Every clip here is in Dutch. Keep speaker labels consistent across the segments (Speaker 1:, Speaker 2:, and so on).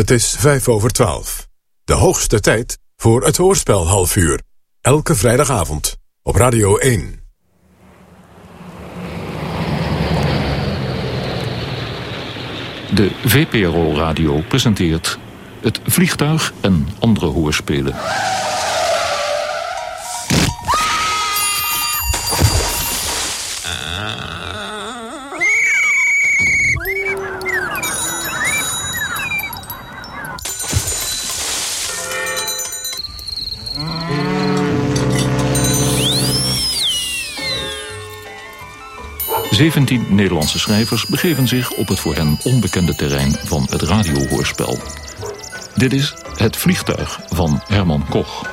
Speaker 1: Het is vijf over twaalf. De hoogste tijd voor het hoorspel half uur. Elke vrijdagavond op Radio 1.
Speaker 2: De VPRO Radio presenteert Het Vliegtuig en andere hoorspelen. 17 Nederlandse schrijvers begeven zich op het voor hen onbekende terrein van het radiohoorspel. Dit is Het Vliegtuig van Herman Koch.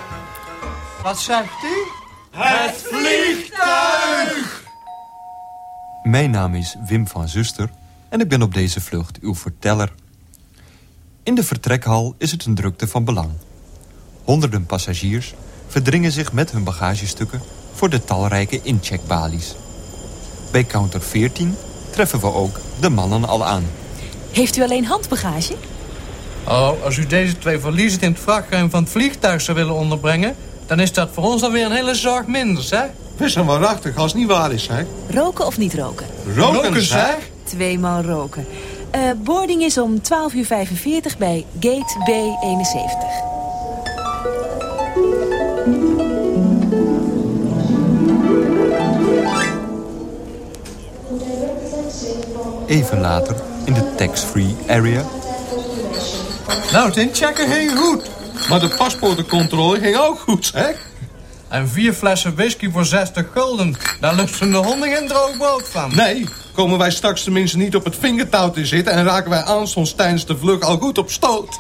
Speaker 3: Wat zegt u?
Speaker 4: Het vliegtuig!
Speaker 5: Mijn naam is Wim van Zuster en ik ben op deze vlucht uw verteller. In de vertrekhal is het een drukte van belang. Honderden passagiers verdringen zich met hun bagagestukken... voor de talrijke incheckbalies. Bij counter 14 treffen we ook de mannen al aan.
Speaker 6: Heeft u alleen handbagage?
Speaker 3: Oh, als u deze twee verliezen in het vrachtruim van het vliegtuig zou willen onderbrengen... dan is dat voor ons alweer een hele zorg minder, hè?
Speaker 4: We zijn waarachtig als het niet waar is, hè?
Speaker 6: Roken of niet roken?
Speaker 4: Roken,
Speaker 3: Roken,
Speaker 4: zeg.
Speaker 6: Tweemaal roken. Eh, boarding is om 12.45 uur bij gate B71.
Speaker 5: Even later, in de tax-free area...
Speaker 3: Nou, het inchecken ging goed.
Speaker 4: Maar de paspoortencontrole ging ook goed, zeg.
Speaker 3: En vier flessen whisky voor 60 gulden. Daar lusten de honden geen droog brood van.
Speaker 4: Nee, komen wij straks tenminste niet op het vingertouw te zitten... en raken wij aanstonds tijdens de vlucht al goed op stoot.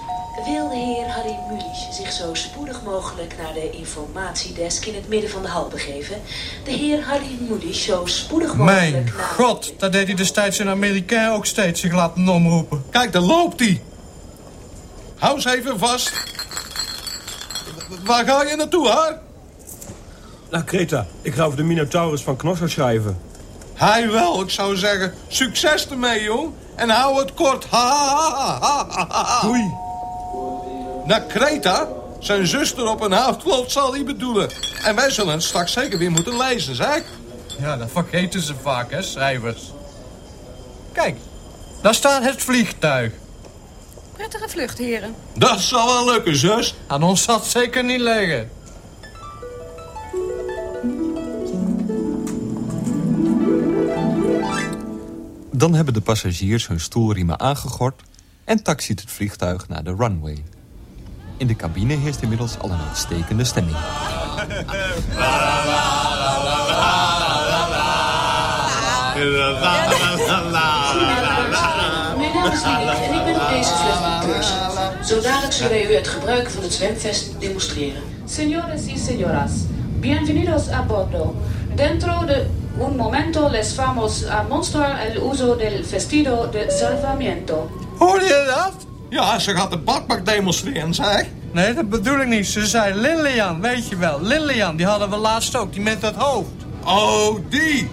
Speaker 7: Zich zo spoedig mogelijk naar de informatiedesk in het midden van de hal begeven? De heer Harry Mulisch zo spoedig mogelijk
Speaker 3: Mijn
Speaker 7: naar...
Speaker 3: god, dat deed hij destijds in Amerika ook steeds zich laten omroepen.
Speaker 4: Kijk, daar loopt hij. Hou eens even vast. Waar ga je naartoe, hè?
Speaker 8: Nou, Greta, ik ga over de Minotaurus van Knosser schrijven.
Speaker 4: Hij wel, ik zou zeggen, succes ermee, jong. En hou het kort. Ha, ha, ha, ha, ha, ha, ha.
Speaker 8: Doei.
Speaker 4: Naar Kreta? Zijn zuster op een loopt, zal hij bedoelen. En wij zullen het straks zeker weer moeten lezen, zeg.
Speaker 3: Ja, dat vergeten ze vaak, hè, schrijvers. Kijk, daar staat het vliegtuig.
Speaker 9: Prettige vlucht, heren.
Speaker 4: Dat zal wel lukken, zus.
Speaker 3: Aan ons zal het zeker niet liggen.
Speaker 5: Dan hebben de passagiers hun stoelriemen aangegord... en taxiet het vliegtuig naar de runway. In de cabine heerst inmiddels al een uitstekende stemming.
Speaker 7: Mijn naam is Lili en ik ben op deze vlucht cursus. Zo dadelijk zullen wij u het gebruik van het zwemvest demonstreren.
Speaker 10: Señores y señoras, bienvenidos a bordo. Dentro de un momento les vamos a mostrar el uso del vestido de salvamiento.
Speaker 3: Hoorde je dat?
Speaker 4: Ja, ze gaat de badbak demonstreren, zeg.
Speaker 3: Nee, dat bedoel ik niet. Ze zei Lilian, weet je wel. Lilian, die hadden we laatst ook, die met dat hoofd.
Speaker 4: Oh, die.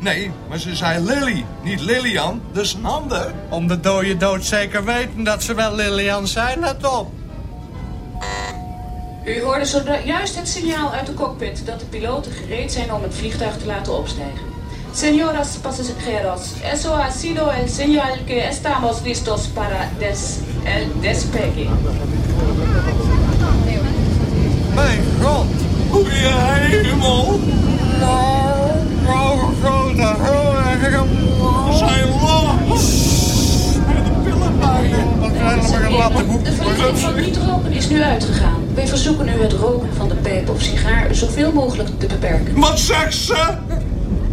Speaker 4: Nee, maar ze zei Lily, niet Lilian. Dus een ander.
Speaker 3: Om de dode dood zeker weten dat ze wel Lilian zijn, let op.
Speaker 10: U hoorde zojuist het signaal uit de cockpit dat de piloten gereed zijn om het vliegtuig te laten opstijgen. Señoras pasajeros, eso ha sido el señal que estamos listos para des el despegue.
Speaker 3: Mijn god.
Speaker 4: Goeie hemel.
Speaker 3: Nou, nou, grote
Speaker 4: We zijn los. En de pillen bij je.
Speaker 3: Wat zijn we een latte
Speaker 10: De verlichting van niet roken is nu uitgegaan. Wij verzoeken u het roken van de pijp of sigaar zoveel mogelijk te beperken.
Speaker 4: Wat zegt ze?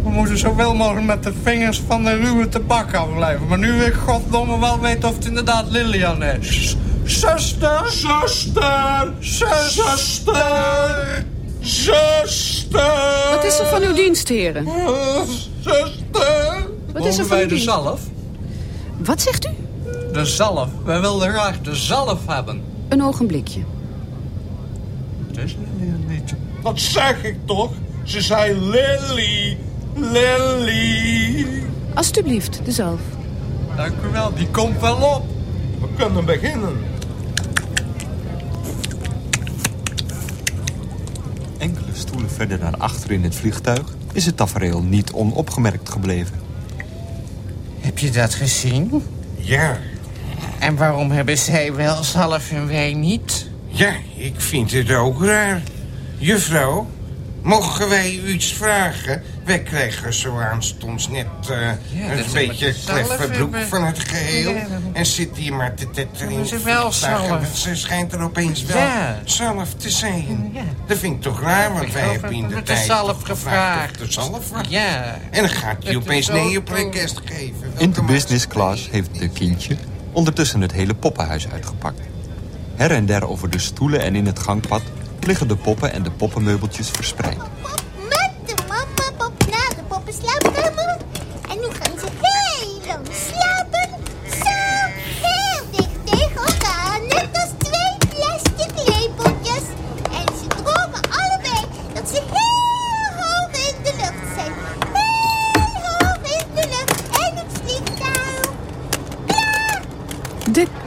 Speaker 3: We moeten zoveel mogelijk met de vingers van de ruwe tabak afblijven. Maar nu wil ik goddomme wel weten of het inderdaad Lilian is. Zuster!
Speaker 4: Zuster! Zuster! Zuster!
Speaker 9: Wat is er van uw dienst, heren?
Speaker 4: Eh, Zuster!
Speaker 9: Wat is er van
Speaker 3: wij
Speaker 9: uw
Speaker 3: de zalf?
Speaker 9: Wat zegt u?
Speaker 3: De zalf. Wij wilden graag de zalf hebben.
Speaker 9: Een ogenblikje.
Speaker 3: Het is Lilian niet.
Speaker 4: Dat zeg ik toch? Ze zei Lily. Lily.
Speaker 9: Alsjeblieft, dezelfde.
Speaker 3: Dank u wel, die komt wel op.
Speaker 4: We kunnen beginnen.
Speaker 5: Enkele stoelen verder naar achter in het vliegtuig is het tafereel niet onopgemerkt gebleven.
Speaker 11: Heb je dat gezien?
Speaker 12: Ja.
Speaker 11: En waarom hebben zij wel zalf en wij niet?
Speaker 12: Ja, ik vind het ook raar. Juffrouw, mogen wij u iets vragen? Wij krijgen zo aanstonds net eh,
Speaker 11: Ja, dat
Speaker 12: een beetje kleffe broek
Speaker 11: hebben.
Speaker 12: van het geheel.
Speaker 11: Ja, dan-
Speaker 12: En zit hier maar te tetteren in
Speaker 11: Ze wel zalf.
Speaker 12: Ze schijnt er opeens wel
Speaker 11: Ja.
Speaker 12: zalf te zijn. Dat vind ik toch raar, want wij hebben in de tijd toch
Speaker 11: gevraagd.
Speaker 12: of de zalf was.
Speaker 11: Ja.
Speaker 12: En dan gaat hij opeens
Speaker 11: zo
Speaker 12: neoprekkest geven.
Speaker 5: In de business class heeft de kindje ondertussen het hele poppenhuis uitgepakt. Her en der over de stoelen en in het gangpad liggen de poppen en de poppenmeubeltjes verspreid.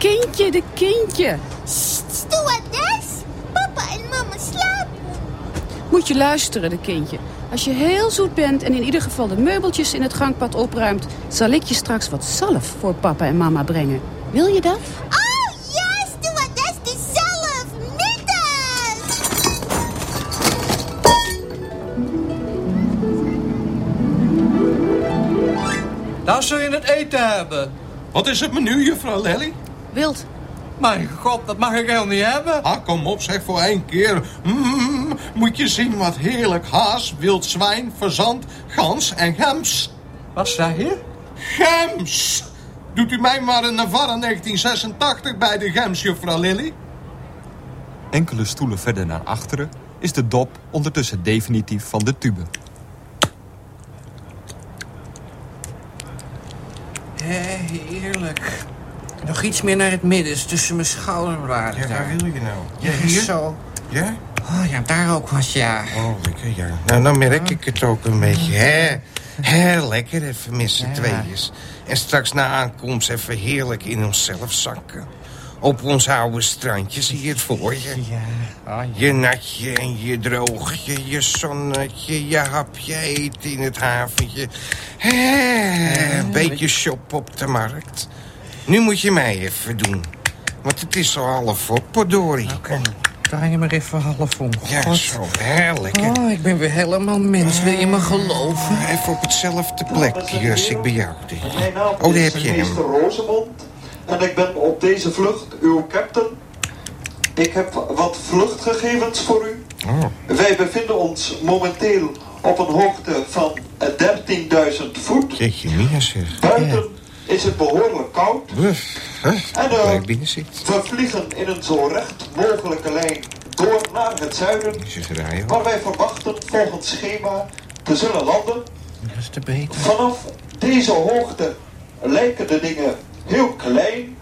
Speaker 9: Kindje, de kindje.
Speaker 13: Sst, stewardess. Papa en mama slapen.
Speaker 9: Moet je luisteren, de kindje. Als je heel zoet bent en in ieder geval de meubeltjes in het gangpad opruimt... zal ik je straks wat zalf voor papa en mama brengen. Wil je dat?
Speaker 13: Oh ja, stewardess, de zelf. Middag.
Speaker 3: Dat zul je het eten hebben.
Speaker 4: Wat is het menu, juffrouw Lelly?
Speaker 9: Wild.
Speaker 3: Mijn god, dat mag ik helemaal niet hebben.
Speaker 4: Ah, kom op, zeg voor één keer. Mm, moet je zien wat heerlijk haas, wild zwijn, verzand, gans en gems.
Speaker 3: Wat zei je?
Speaker 4: Gems! Doet u mij maar een Navarra 1986 bij de gems, juffrouw Lilly?
Speaker 5: Enkele stoelen verder naar achteren is de dop ondertussen definitief van de tube.
Speaker 11: Hé, heerlijk. Nog iets meer naar het midden, is tussen mijn schouderbladen.
Speaker 12: Ja, waar wil je nou?
Speaker 11: Ja, hier zo.
Speaker 12: Ja?
Speaker 11: Oh ja, daar ook was ja.
Speaker 12: Oh, lekker, ja. Nou, dan merk ik het ook een beetje, hè? Hè, lekker even met z'n
Speaker 11: Ja.
Speaker 12: tweeën. En straks na aankomst even heerlijk in onszelf zakken. Op ons oude strandje, zie je het voor je?
Speaker 11: Ja. Oh, ja.
Speaker 12: Je natje en je droogje, je zonnetje, je hapje eten in het haventje. Hè, een beetje shop op de markt. Nu moet je mij even doen. Want het is zo half op, Podori.
Speaker 11: Oké, draai je maar even half om.
Speaker 12: Ja, zo, hè, lekker.
Speaker 11: Oh, ik ben weer helemaal mens. Wil je me geloven?
Speaker 12: Even op hetzelfde plekje als ik bij jou deed.
Speaker 14: Mijn naam
Speaker 12: Oh, daar heb je hem.
Speaker 14: En ik ben op deze vlucht uw captain. Ik heb wat vluchtgegevens voor u.
Speaker 12: Oh,
Speaker 14: Wij bevinden ons momenteel op een hoogte van eh, 13.000 voet.
Speaker 12: jeetje mina zeg.
Speaker 14: Buiten is het behoorlijk koud. En eh, we vliegen in een zo recht mogelijke lijn door naar het zuiden. Waar wij verwachten volgens schema te zullen landen.
Speaker 11: Dat is te beter.
Speaker 14: Vanaf deze hoogte lijken de dingen heel klein.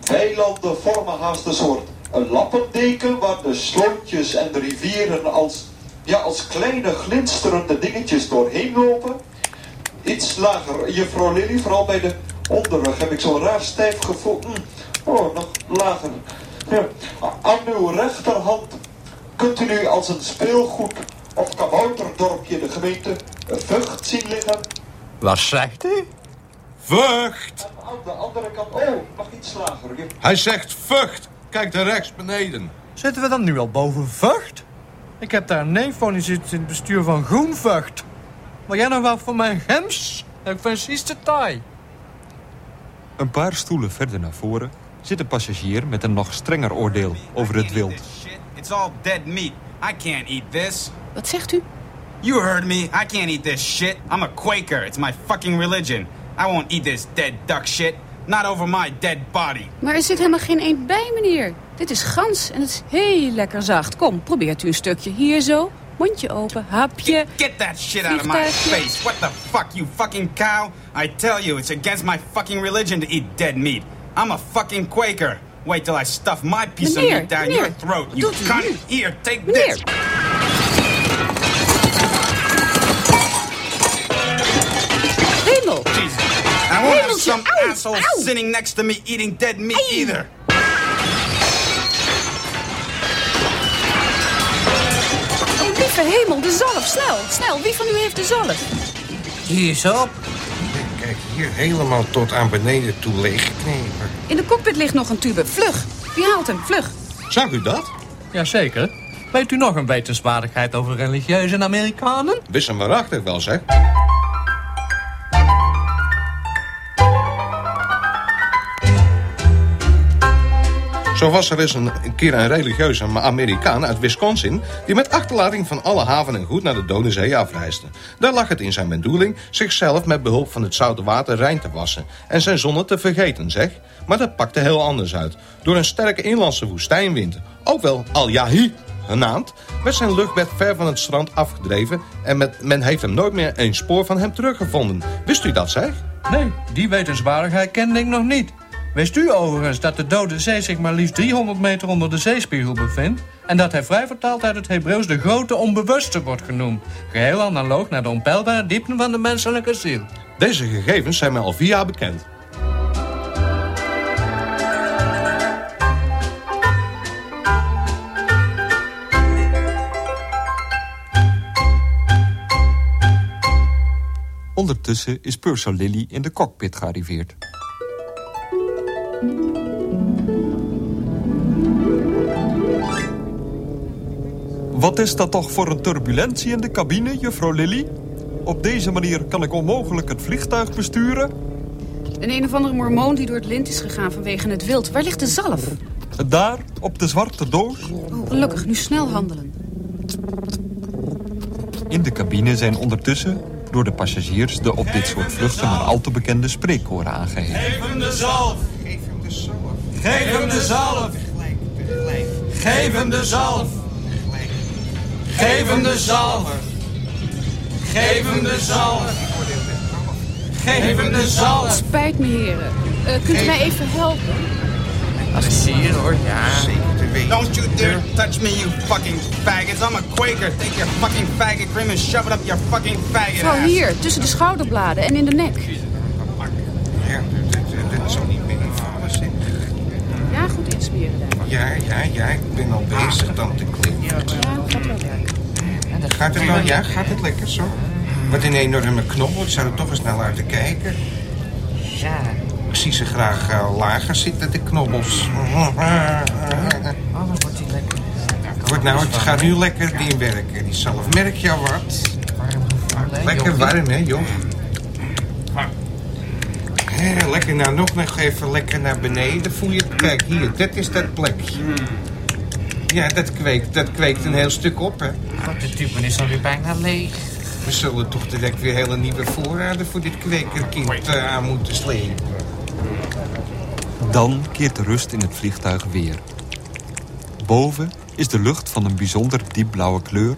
Speaker 14: Weilanden vormen haast een soort een lappendeken waar de slootjes en de rivieren als, ja, als kleine glinsterende dingetjes doorheen lopen. Iets lager, juffrouw Lily, vooral bij de onderrug heb ik zo'n raar stijf gevoel. Hm, Oh, nog lager. Ja. Aan uw rechterhand kunt u nu als een speelgoed op Kabouterdorpje de gemeente Vught zien liggen.
Speaker 3: Wat zegt u?
Speaker 4: Vught!
Speaker 14: Aan de andere kant, oh, nog iets lager.
Speaker 4: Hij zegt vucht. Kijk daar rechts beneden.
Speaker 3: Zitten we dan nu al boven Vught? Ik heb daar een neef van, die zit in het bestuur van Groenvucht. Wil jij nou wel voor mijn gems? Ik vind het iets te taai.
Speaker 5: Een paar stoelen verder naar voren zit een passagier met een nog strenger oordeel over het wild.
Speaker 15: It's all dead meat. I can't eat this.
Speaker 9: Wat zegt u?
Speaker 15: You heard me. I can't eat this shit. I'm a Quaker. It's my fucking religion. I won't eat this dead duck shit. Not over my dead body.
Speaker 9: Maar er zit helemaal geen eend bij, meneer. Dit is gans en het is heel lekker zacht. Kom, probeert u een stukje. Hier zo. Mondje open, hapje.
Speaker 15: Get that shit out of my face. What the fuck, you fucking cow? I tell you, it's against my fucking religion to eat dead meat. I'm a fucking Quaker. Wait till I stuff my piece
Speaker 9: Meneer,
Speaker 15: of meat down
Speaker 9: meneer,
Speaker 15: your throat, you
Speaker 9: doet
Speaker 15: cunt.
Speaker 9: nu?
Speaker 15: Here, take
Speaker 9: Meneer.
Speaker 15: this.
Speaker 9: Hemel.
Speaker 15: Jesus. I won't have some
Speaker 9: auw,
Speaker 15: asshole
Speaker 9: auw.
Speaker 15: sitting next to me eating dead meat either.
Speaker 9: Lieve hemel, de zalf. Snel, snel. Wie van u heeft de zalf?
Speaker 11: Hier is op.
Speaker 12: Kijk, hier helemaal tot aan beneden toe leeggeknepen.
Speaker 9: In de cockpit ligt nog een tube. Vlug. Wie haalt hem? Vlug.
Speaker 4: Zag u dat?
Speaker 3: Jazeker. Weet u nog een wetenswaardigheid over religieuze Amerikanen?
Speaker 4: Wist hem waarachtig wel, zeg. Zo was er eens een keer een religieuze Amerikaan uit Wisconsin... die met achterlating van alle haven en goed naar de Dode Zee afreisde. Daar lag het in zijn bedoeling zichzelf met behulp van het zoute water rein te wassen... en zijn zonne te vergeten, zeg. Maar dat pakte heel anders uit. Door een sterke inlandse woestijnwind, ook wel Al-Yahi genaamd... werd zijn luchtbed ver van het strand afgedreven... en men heeft hem nooit meer een spoor van hem teruggevonden. Wist u dat, zeg?
Speaker 3: Nee, die wetenswaardigheid kende ik nog niet. Wist u overigens dat de Dode Zee zich maar liefst 300 meter onder de zeespiegel bevindt? En dat hij vrij vertaald uit het Hebreeuws de grote onbewuste wordt genoemd. Geheel analoog naar de onpeilbare diepten van de menselijke ziel.
Speaker 4: Deze gegevens zijn mij al vier jaar bekend.
Speaker 5: Ondertussen is Purcell Lily in de cockpit gearriveerd. Wat is dat toch voor een turbulentie in de cabine, juffrouw Lily? Op deze manier kan ik onmogelijk het vliegtuig besturen.
Speaker 9: Een een of andere mormoon die door het lint is gegaan vanwege het wild. Waar ligt de zalf?
Speaker 5: Daar, op de zwarte doos.
Speaker 9: Oh, gelukkig, nu snel handelen.
Speaker 5: In de cabine zijn ondertussen door de passagiers... de op dit soort vluchten maar al te bekende spreekkoren aangeheven.
Speaker 16: Geef hem de zalf.
Speaker 12: Geef hem de zalf.
Speaker 16: Geef hem de zalf. Geef hem de zalf. Geef hem de zalf. Geef hem de zalf.
Speaker 9: Spijt me, heren. Eh, kunt u mij even helpen?
Speaker 11: Dat is hier hoor, ja.
Speaker 12: Zeker te weten.
Speaker 15: Don't you dare touch me, you fucking faggots. I'm a Quaker. Take your fucking faggot cream and shove it up your fucking faggot
Speaker 9: Vrouw,
Speaker 15: ass.
Speaker 9: hier, tussen de schouderbladen en in de nek.
Speaker 12: Ja,
Speaker 9: Ja,
Speaker 12: ja, ja, ik ben al bezig dan te.
Speaker 9: Ja, gaat wel werken.
Speaker 12: Gaat het nou? Ja, gaat het lekker zo? Wat een enorme knobbel. Ik zou er toch eens naar laten kijken.
Speaker 11: Ja.
Speaker 12: Ik zie ze graag eh, lager zitten, de knobbels.
Speaker 11: Oh, dan wordt hij lekker.
Speaker 12: Wordt nou, het gaat nu lekker die werken. Die zalf. Merk je al wat? Lekker warm, hè, joh? Lekker nou nog nog even lekker naar beneden. Voel je het? Kijk, hier, dit is dat plekje. Ja, dat kweekt, dat kweekt een heel stuk op, hè.
Speaker 11: God, de tube is alweer bijna leeg.
Speaker 12: We zullen toch direct weer hele nieuwe voorraden voor dit kwekerkind eh, aan moeten slepen.
Speaker 5: Dan keert de rust in het vliegtuig weer. Boven is de lucht van een bijzonder diepblauwe kleur.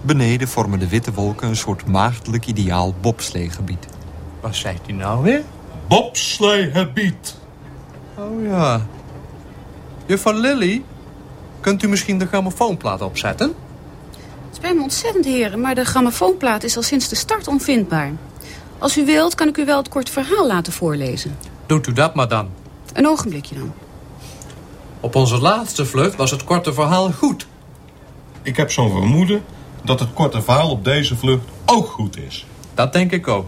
Speaker 5: Beneden vormen de witte wolken een soort maagdelijk ideaal bobsleegebied.
Speaker 3: Wat zei hij nou weer?
Speaker 4: Bobsleigebied.
Speaker 3: Oh ja. Juffrouw Lily, kunt u misschien de grammofoonplaat opzetten?
Speaker 9: Het spijt me ontzettend, heren, maar de grammofoonplaat is al sinds de start onvindbaar. Als u wilt, kan ik u wel het kort verhaal laten voorlezen.
Speaker 3: Doet u dat maar dan.
Speaker 9: Een ogenblikje dan.
Speaker 3: Op onze laatste vlucht was het korte verhaal goed.
Speaker 4: Ik heb zo'n vermoeden dat het korte verhaal op deze vlucht ook goed is.
Speaker 3: Dat denk ik ook.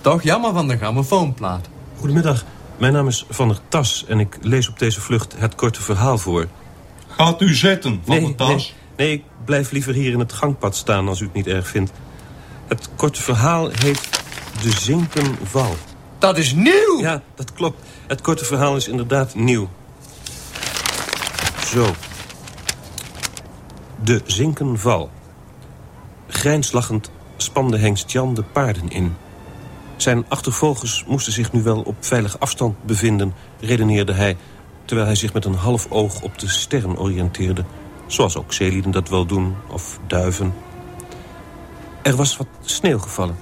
Speaker 3: Toch jammer van de grammofoonplaat.
Speaker 8: Goedemiddag, mijn naam is Van der Tas en ik lees op deze vlucht het korte verhaal voor.
Speaker 4: Gaat u zitten, Van
Speaker 8: nee,
Speaker 4: der Tas.
Speaker 8: Nee, nee, ik blijf liever hier in het gangpad staan als u het niet erg vindt. Het korte verhaal heet De Zinkenval.
Speaker 3: Dat is nieuw!
Speaker 8: Ja, dat klopt. Het korte verhaal is inderdaad nieuw. Zo. De Zinkenval. Grijnslachend spande hengst Jan de paarden in. Zijn achtervolgers moesten zich nu wel op veilig afstand bevinden, redeneerde hij... terwijl hij zich met een half oog op de sterren oriënteerde. Zoals ook zeelieden dat wel doen, of duiven. Er was wat sneeuw gevallen.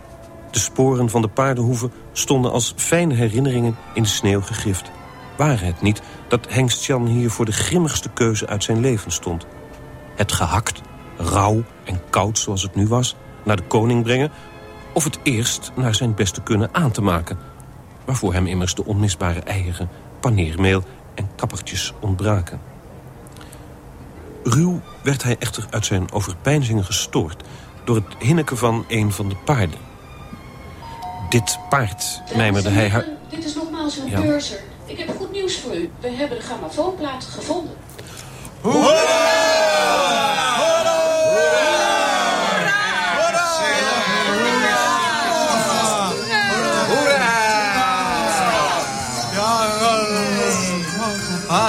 Speaker 8: De sporen van de paardenhoeven stonden als fijne herinneringen in de sneeuw gegrift. Waren het niet dat hengst Jan hier voor de grimmigste keuze uit zijn leven stond? Het gehakt, rauw en koud zoals het nu was, naar de koning brengen... of het eerst naar zijn beste kunnen aan te maken... waarvoor hem immers de onmisbare eieren, paneermeel en kappertjes ontbraken. Ruw werd hij echter uit zijn overpeinzingen gestoord... door het hinneken van een van de paarden. Dit paard, mijmerde hij... haar-
Speaker 10: Dit is nogmaals uw
Speaker 8: Ja.
Speaker 10: beurzer. Ik heb goed nieuws voor u. We hebben de grammofoonplaat gevonden.
Speaker 3: Ah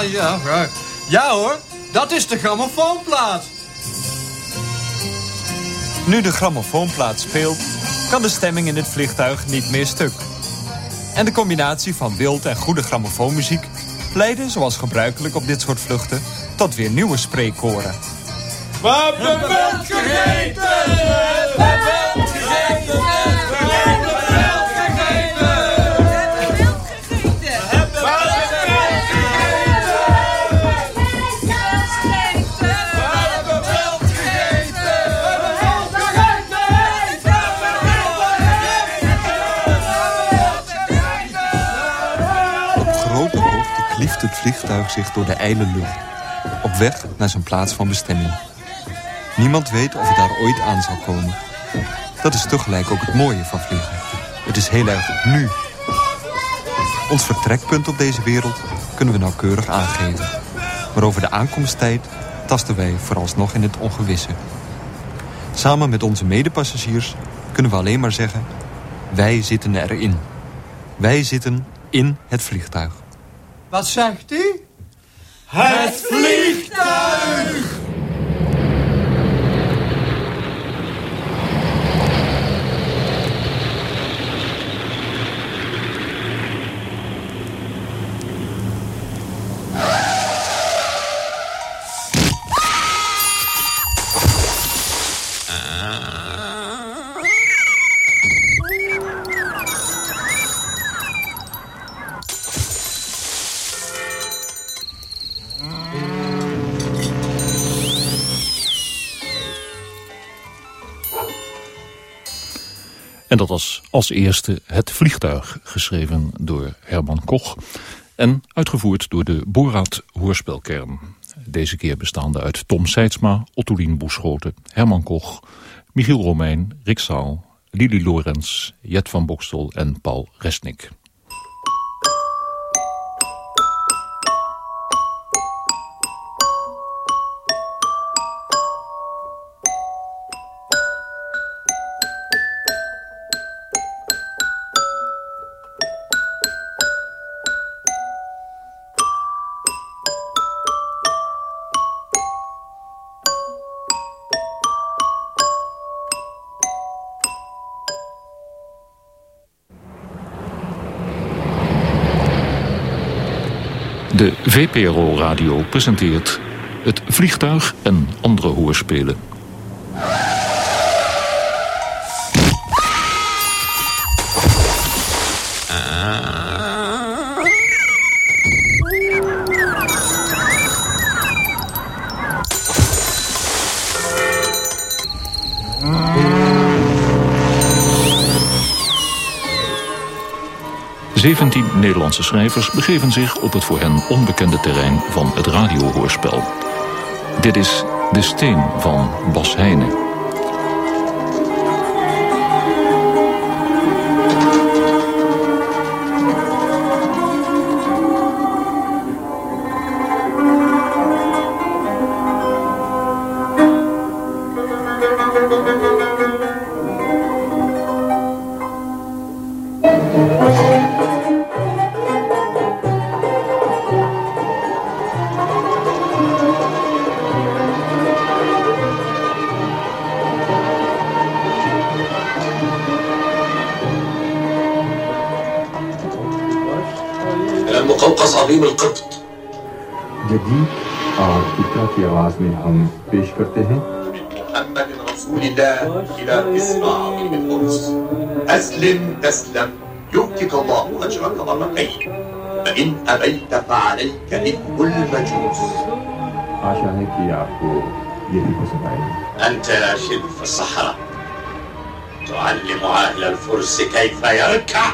Speaker 3: ja, ja. Ja hoor, dat is de grammofoonplaat.
Speaker 5: Nu de grammofoonplaat speelt, kan de stemming in het vliegtuig niet meer stuk. En de combinatie van wild en goede grammofoonmuziek leidde, zoals gebruikelijk op dit soort vluchten, tot weer nieuwe spreekkoren.
Speaker 16: We hebben wild gegeten!
Speaker 5: Vliegtuig zich door de ijle lucht. Op weg naar zijn plaats van bestemming. Niemand weet of het daar ooit aan zal komen. Dat is tegelijk ook het mooie van vliegen. Het is heel erg nu. Ons vertrekpunt op deze wereld kunnen we nauwkeurig aangeven. Maar over de aankomsttijd tasten wij vooralsnog in het ongewisse. Samen met onze medepassagiers kunnen we alleen maar zeggen... wij zitten erin. Wij zitten in het vliegtuig.
Speaker 3: Wat zegt u?
Speaker 16: Het vliegtuig!
Speaker 2: Dat was als eerste Het Vliegtuig, geschreven door Herman Koch... en uitgevoerd door de Boraat Hoorspelkern. Deze keer bestaande uit Tom Seidsma, Ottolien Boeschoten, Herman Koch... Michiel Romein, Rick Zaal, Lili Lorenz, Jet van Bokstel en Paul Resnik. VPRO Radio presenteert Het Vliegtuig en andere hoorspelen. Zeventien Nederlandse schrijvers begeven zich op het voor hen onbekende terrein van het radiohoorspel. Dit is De Steen van Bas Heijnen.
Speaker 17: المقوقص عظيم القبط
Speaker 18: जदीद और फिक्रा की आवाज में हम पेश करते हैं
Speaker 17: محمد رسول الله إلى اسم عظيم القدس أسلم تسلم يؤتك الله أجرك مرتين فإن أبيت فعليك إثم المجوس
Speaker 18: आशा है कि आपको ये भी पसंद आएगा
Speaker 17: أنت يا شلف الصحراء تعلم أهل الفرس كيف يركع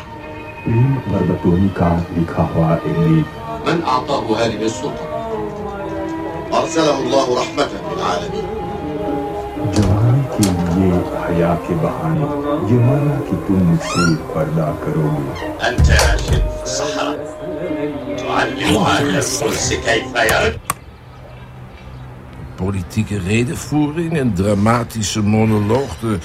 Speaker 18: प्रेम बरबतोनी का लिखा हुआ एक गीत
Speaker 17: من أعطاه هذه السلطة أرسله الله رحمة للعالمين
Speaker 18: जवान के लिए हया के बहाने ये माना कि तुम मुझसे पर्दा करोगे
Speaker 17: أنت راشد في الصحراء تعلم أهل الفرس كيف يرد
Speaker 19: Politieke redenvoering, een dramatische monoloog, de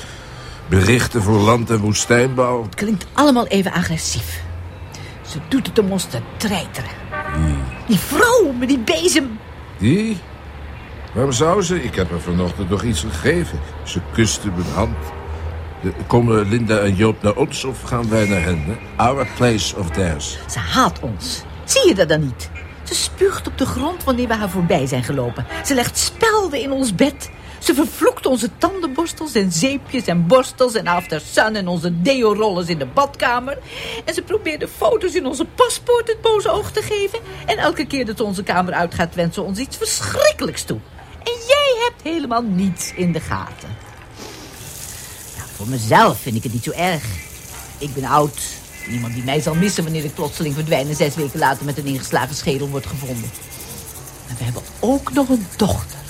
Speaker 19: berichten voor land- en woestijnbouw.
Speaker 20: Het klinkt allemaal even agressief. Ze doet het om ons te treiteren. Die vrouw met die bezem.
Speaker 19: Die? Waarom zou ze? Ik heb haar vanochtend nog iets gegeven. Ze kuste mijn hand. De- Komen Linda en Joop naar ons of gaan wij naar hen? hè? Our place of theirs.
Speaker 20: Ze haat ons. Zie je dat dan niet? Ze spuugt op de grond wanneer we haar voorbij zijn gelopen. Ze legt spelden in ons bed. Ze vervloekt onze tandenborstels en zeepjes en borstels en after sun en onze deo-rollers in de badkamer. En ze probeert de foto's in onze paspoort het boze oog te geven. En elke keer dat ze onze kamer uitgaat wenst ze ons iets verschrikkelijks toe. En jij hebt helemaal niets in de gaten. Nou, voor mezelf vind ik het niet zo erg. Ik ben oud. Niemand die mij zal missen wanneer ik plotseling verdwijn... en zes weken later met een ingeslagen schedel wordt gevonden. Maar we hebben ook nog een dochter.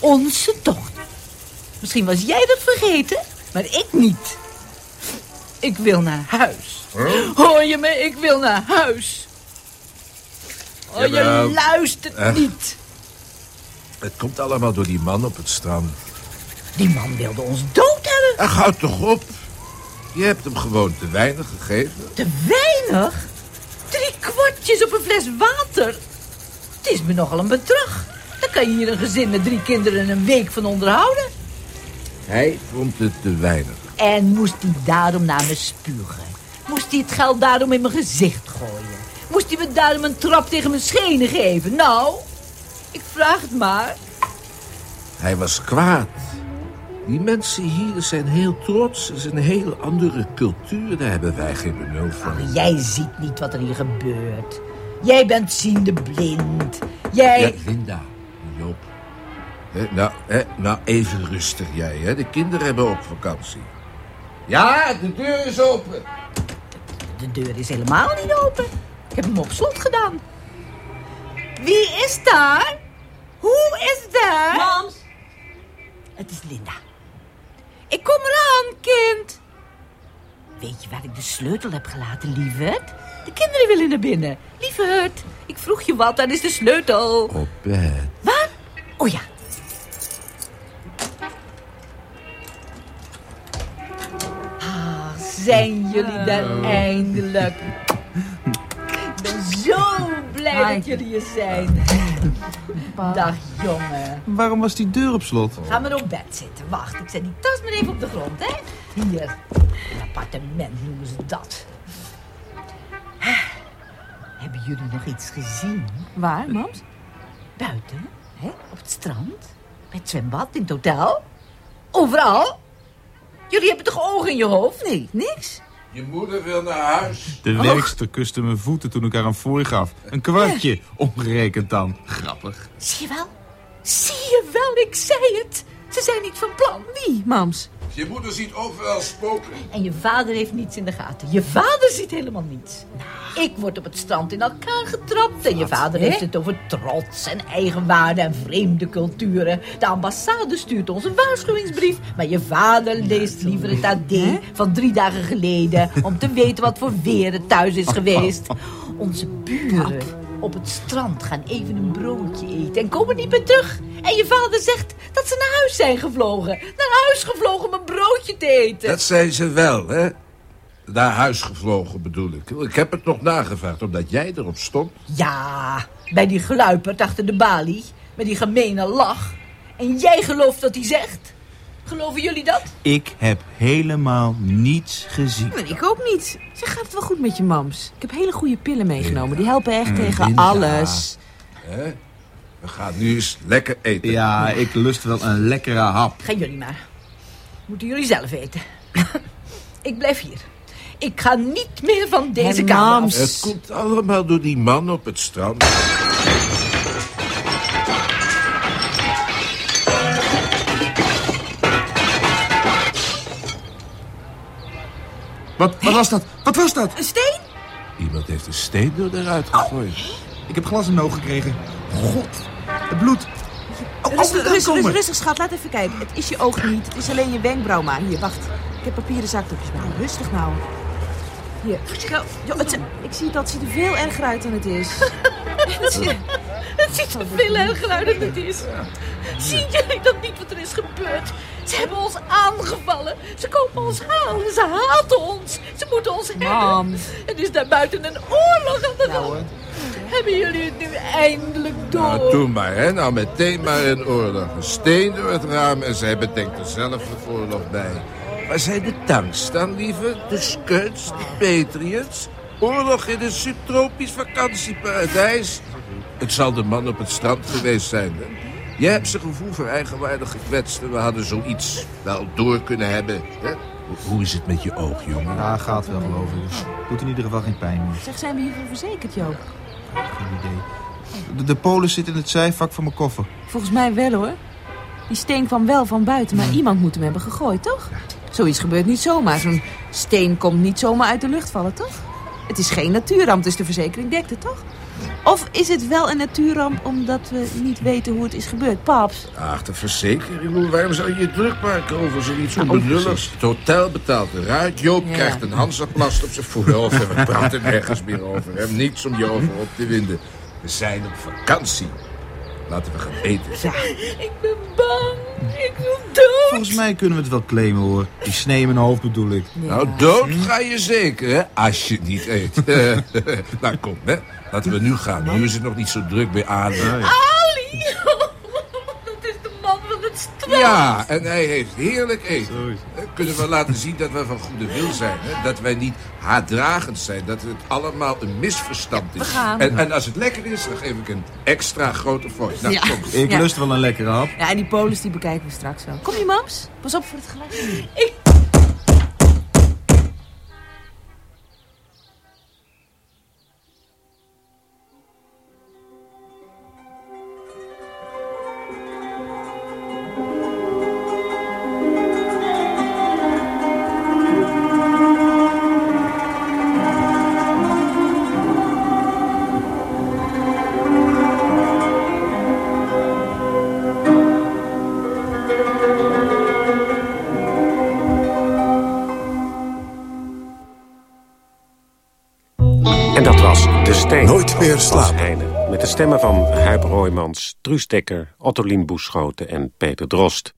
Speaker 20: Onze dochter. Misschien was jij dat vergeten, maar ik niet. Ik wil naar huis. Hoor je me? Ik wil naar huis. Oh, je luistert
Speaker 19: Eh.
Speaker 20: niet.
Speaker 19: Het komt allemaal door die man op het strand.
Speaker 20: Die man wilde ons dood hebben.
Speaker 19: Ach, houd toch op. Je hebt hem gewoon te weinig gegeven.
Speaker 20: Te weinig? Drie kwartjes op een fles water. Het is me nogal een bedrag. Dan kan je hier een gezin met drie kinderen een week van onderhouden.
Speaker 19: Hij vond het te weinig.
Speaker 20: En moest hij daarom naar me spugen? Moest hij het geld daarom in mijn gezicht gooien? Moest hij me daarom een trap tegen mijn schenen geven? Nou, ik vraag het maar.
Speaker 19: Hij was kwaad. Die mensen hier zijn heel trots. Het is een heel andere cultuur. Daar hebben wij geen benul van.
Speaker 20: Jij ziet niet wat er hier gebeurt. Jij bent ziende blind. Jij...
Speaker 19: Ja, Linda. Joop. Nou, hè, nou, even rustig jij. Hè. De kinderen hebben ook vakantie. Ja, de deur is open.
Speaker 20: De deur is helemaal niet open. Ik heb hem op slot gedaan. Wie is daar? Hoe is daar? Mams. Het is Linda. Ik kom eraan, kind. Weet je waar ik de sleutel heb gelaten, lieverd? De kinderen willen naar binnen. Lieverd, ik vroeg je wat, daar is de sleutel.
Speaker 19: Op bed.
Speaker 20: Oh ja. Ah, zijn jullie daar eindelijk? Ik ben zo blij dat jullie hier zijn. Dag, jongen.
Speaker 21: Waarom was die deur op slot?
Speaker 20: Ga maar op bed zitten. Wacht, ik zet die tas maar even op de grond, hè? Hier. Een appartement noemen ze dat. Hebben jullie nog iets gezien? Waar, mams? Buiten, hè? Op het strand. Bij het zwembad, in het hotel. Overal. Jullie hebben toch ogen in je hoofd? Nee, niks.
Speaker 19: Je moeder wil naar huis.
Speaker 21: De werkster kuste mijn voeten toen ik haar een fooi gaf. Een kwartje, omgerekend dan. Grappig.
Speaker 20: Zie je wel? Zie je wel, ik zei het. Ze zijn niet van plan. Wie, mams?
Speaker 19: Je moeder ziet overal spoken.
Speaker 20: En je vader heeft niets in de gaten. Je vader ziet helemaal niets. Ik word op het strand in elkaar getrapt. En je vader
Speaker 21: hè?
Speaker 20: heeft het over trots en eigenwaarde en vreemde culturen. De ambassade stuurt ons een waarschuwingsbrief. Maar je vader leest liever het AD van drie dagen geleden... om te weten wat voor weer het thuis is geweest. Onze buren op het strand gaan even een broodje eten en komen niet meer terug. En je vader zegt dat ze naar huis zijn gevlogen. Naar huis gevlogen om een broodje te eten.
Speaker 19: Dat zei ze wel, hè? Naar huis gevlogen bedoel ik. Ik heb het nog nagevraagd, omdat jij erop stond.
Speaker 20: Ja, bij die gluiperd achter de balie. Met die gemene lach. En jij gelooft wat hij zegt? Geloven jullie dat?
Speaker 21: Ik heb helemaal niets gezien.
Speaker 6: Nee, ik ook niet. Zeg, gaat het wel goed met je mams? Ik heb hele goede pillen meegenomen. Die helpen echt
Speaker 19: Mm,
Speaker 6: tegen
Speaker 19: Linda.
Speaker 6: alles.
Speaker 19: Hè? We gaan nu eens lekker eten.
Speaker 21: Ja, ik lust wel een lekkere hap.
Speaker 20: Gaan jullie maar. Moeten jullie zelf eten. ik blijf hier. Ik ga niet meer van deze kamer af.
Speaker 19: Het komt allemaal door die man op het strand.
Speaker 21: Wat, wat was dat? Wat was dat?
Speaker 20: Een steen?
Speaker 19: Iemand heeft een steen door eruit gegooid.
Speaker 21: Ik heb glas in mijn oog gekregen.
Speaker 20: God,
Speaker 21: Het bloed.
Speaker 6: rustig,
Speaker 21: kan
Speaker 6: rustig,
Speaker 21: komen.
Speaker 6: rustig, rustig, schat. Laat even kijken. Het is je oog niet. Het is alleen je wenkbrauw maar. Hier, wacht. Ik heb papieren zakdoekjes bij. Rustig nou. Hier. Zo. Jo, het, ik zie dat het ziet er veel erger uit dan het is. Het ziet-
Speaker 20: Het ziet er veel erger uit dan het is. Zien jullie dat niet wat er is gebeurd? Ze hebben ons aangevallen. Ze komen ons halen. Ze haten ons. Ze moeten ons
Speaker 6: Mam.
Speaker 20: hebben. Het is daar buiten een oorlog aan de gang. Hebben jullie het nu eindelijk door?
Speaker 19: Nou, doe maar, hè. Nou, meteen maar een oorlog. Een steen door het raam en zij bedenkt er zelf de oorlog bij. Waar zijn de tanks dan, lieve? De Skuts, de Patriots? Oorlog in een subtropisch vakantieparadijs? Het zal de man op het strand geweest zijn, hè? Jij hebt zijn gevoel voor eigenwaarde gekwetst... en we hadden zoiets wel door kunnen hebben, hè? Hoe is het met je oog, jongen?
Speaker 21: Ja, gaat wel, geloof ik. Doet in ieder geval geen pijn meer.
Speaker 6: Zeg, zijn we hiervoor verzekerd, Joop?
Speaker 21: Geen idee. De, de polen zit in het zijvak van mijn koffer.
Speaker 6: Volgens mij wel, hoor. Die steen kwam wel van buiten, maar iemand moet hem hebben gegooid, toch? Zoiets gebeurt niet zomaar. Zo'n steen komt niet zomaar uit de lucht vallen, toch? Het is geen natuurramp, dus de verzekering dekt het, toch? Of is het wel een natuurramp omdat we niet weten hoe het is gebeurd? Paps,
Speaker 19: Ach, de verzekering. Waarom zou je je druk maken over zoiets
Speaker 6: Nou,
Speaker 19: onbenulligs? Het hotel betaalt eruit. Joop
Speaker 6: Ja.
Speaker 19: krijgt een Hansaplast op zijn voorhoofd. En we praten nergens meer over. Hem niets om je over op te winden. We zijn op vakantie. Laten we gaan eten.
Speaker 20: Ik ben bang. Ik wil dood.
Speaker 21: Volgens mij kunnen we het wel claimen, hoor. Die snee in mijn hoofd bedoel ik.
Speaker 19: Nou, dood ga je zeker, hè? Als je niet eet. nou, kom, hè. Laten we nu gaan. Nu is het nog niet zo druk bij ademen.
Speaker 20: Ali is de man van het.
Speaker 19: Ja, en hij heeft heerlijk eten. Eh, Kunnen we laten zien dat we van goede wil zijn. Hè? Dat wij niet haatdragend zijn. Dat het allemaal een misverstand is.
Speaker 6: We gaan.
Speaker 19: En, en als het lekker is, dan geef ik een extra grote voice. Nou,
Speaker 6: Ja.
Speaker 19: kom.
Speaker 21: Ik
Speaker 6: Ja.
Speaker 21: lust wel een lekkere hap.
Speaker 6: Ja, en die polis die bekijken we straks wel. Kom je, mams? Pas op voor het geluid.
Speaker 8: En stemmen van Huip Roymans, Truus Dekker, Ottolien Boeschoten en Peter Drost.